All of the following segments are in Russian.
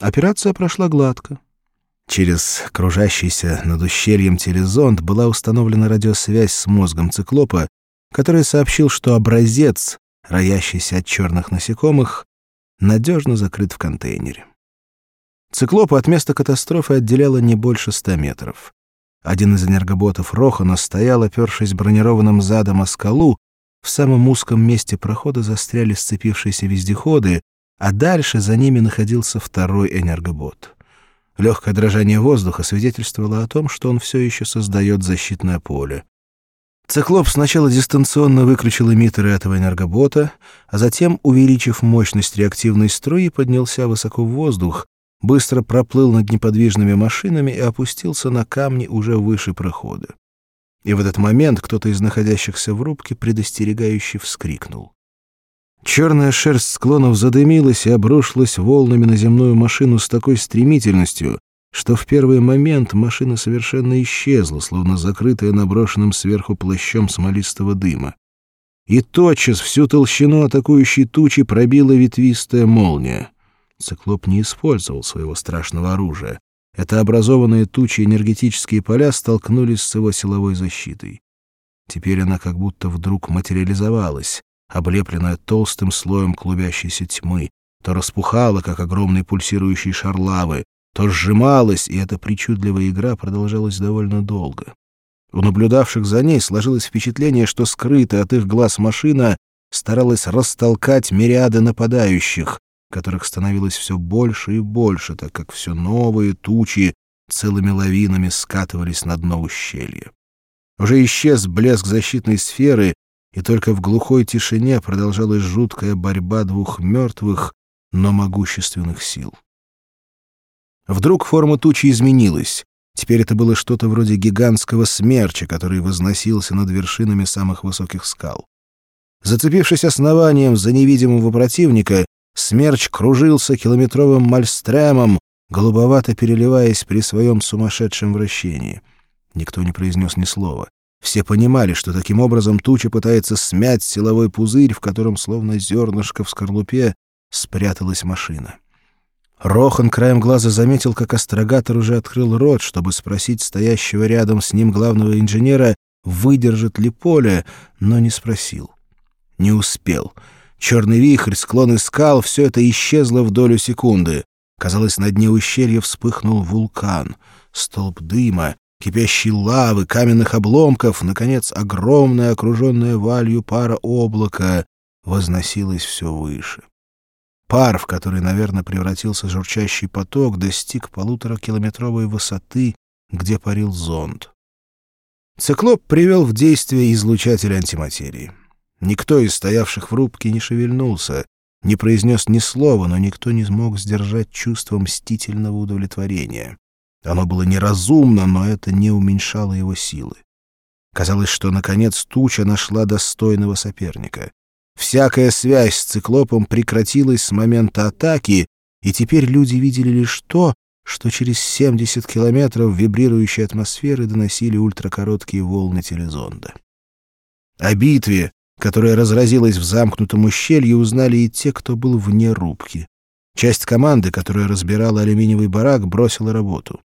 Операция прошла гладко. Через кружащийся над ущельем телезонд была установлена радиосвязь с мозгом циклопа, который сообщил, что образец, роящийся от черных насекомых, надежно закрыт в контейнере. Циклопа от места катастрофы отделяло не больше ста метров. Один из энергоботов Рохана стоял, опершись бронированным задом о скалу, в самом узком месте прохода застряли сцепившиеся вездеходы, а дальше за ними находился второй энергобот. Легкое дрожание воздуха свидетельствовало о том, что он все еще создает защитное поле. Циклоп сначала дистанционно выключил эмиттеры этого энергобота, а затем, увеличив мощность реактивной струи, поднялся высоко в воздух, быстро проплыл над неподвижными машинами и опустился на камни уже выше прохода. И в этот момент кто-то из находящихся в рубке предостерегающе вскрикнул. Черная шерсть склонов задымилась и обрушилась волнами на земную машину с такой стремительностью, что в первый момент машина совершенно исчезла, словно закрытая наброшенным сверху плащом смолистого дыма. И тотчас всю толщину атакующей тучи пробила ветвистая молния. Циклоп не использовал своего страшного оружия. Это образованные тучи энергетические поля столкнулись с его силовой защитой. Теперь она как будто вдруг материализовалась, облепленная толстым слоем клубящейся тьмы, то распухала, как огромный пульсирующий шар лавы, то сжималась, и эта причудливая игра продолжалась довольно долго. У наблюдавших за ней сложилось впечатление, что скрытая от их глаз машина старалась растолкать мириады нападающих, которых становилось все больше и больше, так как все новые тучи целыми лавинами скатывались на дно ущелья. Уже исчез блеск защитной сферы, и только в глухой тишине продолжалась жуткая борьба двух мертвых, но могущественных сил. Вдруг форма тучи изменилась. Теперь это было что-то вроде гигантского смерча, который возносился над вершинами самых высоких скал. Зацепившись основанием за невидимого противника, смерч кружился километровым мальстремом, голубовато переливаясь при своем сумасшедшем вращении. Никто не произнес ни слова. Все понимали, что таким образом туча пытается смять силовой пузырь, в котором, словно зернышко в скорлупе, спряталась машина. Рохан краем глаза заметил, как астрогатор уже открыл рот, чтобы спросить стоящего рядом с ним главного инженера, выдержит ли поле, но не спросил. Не успел. Черный вихрь, склоны скал — все это исчезло в долю секунды. Казалось, на дне ущелья вспыхнул вулкан. Столб дыма, кипящей лавы, каменных обломков, наконец, огромная, окруженная валью пара облака возносилась все выше. Пар, в который, наверное, превратился журчащий поток, достиг полуторакилометровой высоты, где парил зонд. Циклоп привел в действие излучатель антиматерии. Никто из стоявших в рубке не шевельнулся, не произнес ни слова, но никто не смог сдержать чувство мстительного удовлетворения. Оно было неразумно, но это не уменьшало его силы. Казалось, что, наконец, туча нашла достойного соперника. Всякая связь с циклопом прекратилась с момента атаки, и теперь люди видели лишь то, что через 70 километров вибрирующей атмосферы доносили ультракороткие волны телезонда. О битве, которая разразилась в замкнутом ущелье, узнали и те, кто был вне рубки. Часть команды, которая разбирала алюминиевый барак, бросила работу.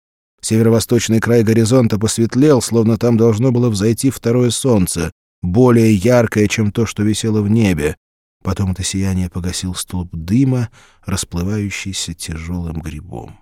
Северо-восточный край горизонта посветлел, словно там должно было взойти второе солнце, более яркое, чем то, что висело в небе. Потом это сияние погасил столб дыма, расплывающийся тяжелым грибом.